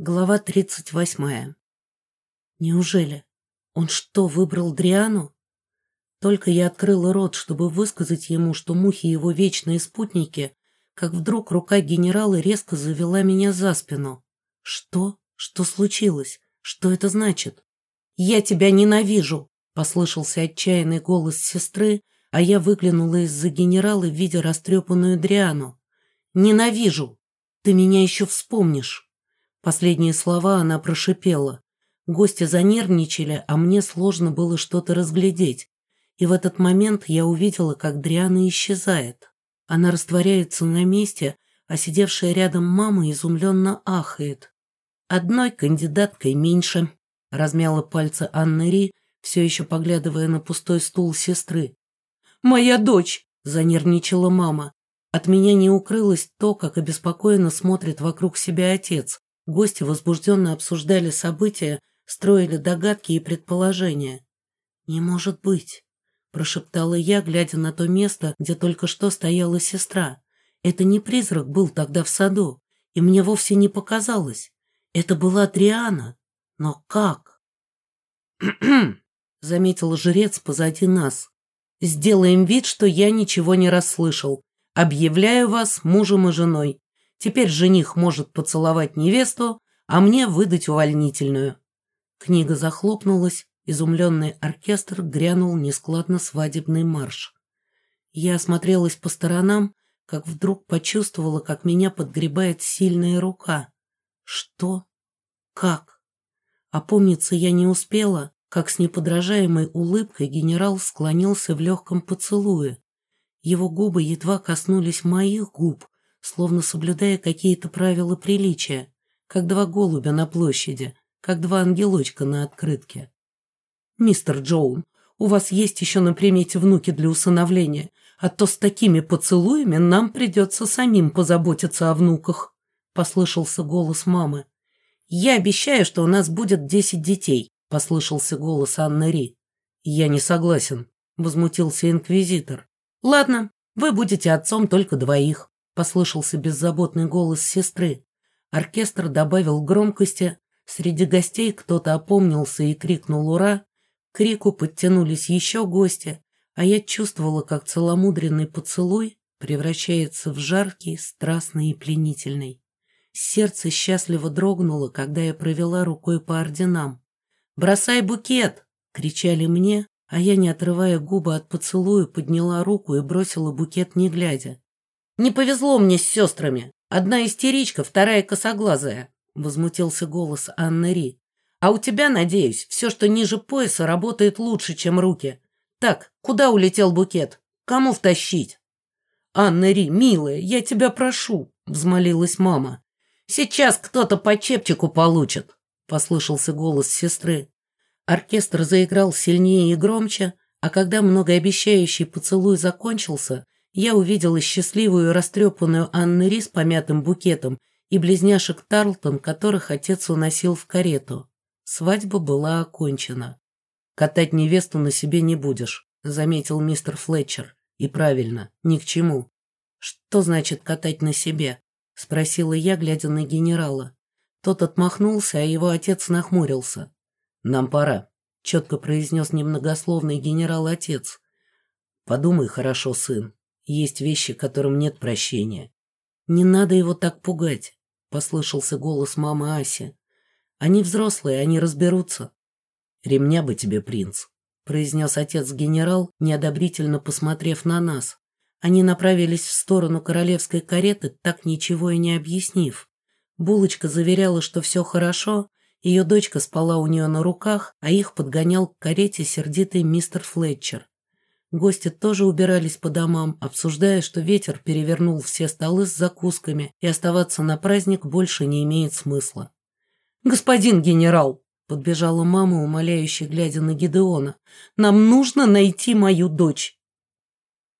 Глава тридцать восьмая. Неужели? Он что, выбрал Дриану? Только я открыла рот, чтобы высказать ему, что мухи его вечные спутники, как вдруг рука генерала резко завела меня за спину. Что? Что случилось? Что это значит? «Я тебя ненавижу!» — послышался отчаянный голос сестры, а я выглянула из-за генерала, видя растрепанную Дриану. «Ненавижу! Ты меня еще вспомнишь!» Последние слова она прошипела. Гости занервничали, а мне сложно было что-то разглядеть. И в этот момент я увидела, как Дриана исчезает. Она растворяется на месте, а сидевшая рядом мама изумленно ахает. «Одной кандидаткой меньше», — размяла пальцы Анны Ри, все еще поглядывая на пустой стул сестры. «Моя дочь!» — занервничала мама. От меня не укрылось то, как обеспокоенно смотрит вокруг себя отец. Гости возбужденно обсуждали события, строили догадки и предположения. «Не может быть», — прошептала я, глядя на то место, где только что стояла сестра. «Это не призрак был тогда в саду, и мне вовсе не показалось. Это была Триана. Но как?» заметил жрец позади нас. «Сделаем вид, что я ничего не расслышал. Объявляю вас мужем и женой. Теперь жених может поцеловать невесту, а мне выдать увольнительную. Книга захлопнулась, изумленный оркестр грянул нескладно свадебный марш. Я осмотрелась по сторонам, как вдруг почувствовала, как меня подгребает сильная рука. Что? Как? Опомниться я не успела, как с неподражаемой улыбкой генерал склонился в легком поцелуе. Его губы едва коснулись моих губ, словно соблюдая какие-то правила приличия, как два голубя на площади, как два ангелочка на открытке. «Мистер Джоун, у вас есть еще на примете внуки для усыновления, а то с такими поцелуями нам придется самим позаботиться о внуках», — послышался голос мамы. «Я обещаю, что у нас будет десять детей», — послышался голос Анны Ри. «Я не согласен», — возмутился инквизитор. «Ладно, вы будете отцом только двоих послышался беззаботный голос сестры. Оркестр добавил громкости. Среди гостей кто-то опомнился и крикнул «Ура!». К крику подтянулись еще гости, а я чувствовала, как целомудренный поцелуй превращается в жаркий, страстный и пленительный. Сердце счастливо дрогнуло, когда я провела рукой по орденам. «Бросай букет!» — кричали мне, а я, не отрывая губы от поцелуя, подняла руку и бросила букет, не глядя. «Не повезло мне с сестрами. Одна истеричка, вторая косоглазая», — возмутился голос Анны Ри. «А у тебя, надеюсь, все, что ниже пояса, работает лучше, чем руки. Так, куда улетел букет? Кому втащить?» «Анна Ри, милая, я тебя прошу», — взмолилась мама. «Сейчас кто-то по чепчику получит», — послышался голос сестры. Оркестр заиграл сильнее и громче, а когда многообещающий поцелуй закончился, я увидела счастливую растрепанную Анны Ри с помятым букетом и близняшек Тарлтон, которых отец уносил в карету. Свадьба была окончена. «Катать невесту на себе не будешь», — заметил мистер Флетчер. «И правильно, ни к чему». «Что значит катать на себе?» — спросила я, глядя на генерала. Тот отмахнулся, а его отец нахмурился. «Нам пора», — четко произнес немногословный генерал-отец. «Подумай хорошо, сын. Есть вещи, которым нет прощения. Не надо его так пугать, послышался голос мамы Аси. Они взрослые, они разберутся. Ремня бы тебе, принц, произнес отец-генерал, неодобрительно посмотрев на нас. Они направились в сторону королевской кареты, так ничего и не объяснив. Булочка заверяла, что все хорошо, ее дочка спала у нее на руках, а их подгонял к карете сердитый мистер Флетчер. Гости тоже убирались по домам, обсуждая, что ветер перевернул все столы с закусками, и оставаться на праздник больше не имеет смысла. «Господин генерал!» — подбежала мама, умоляюще глядя на Гидеона. «Нам нужно найти мою дочь!»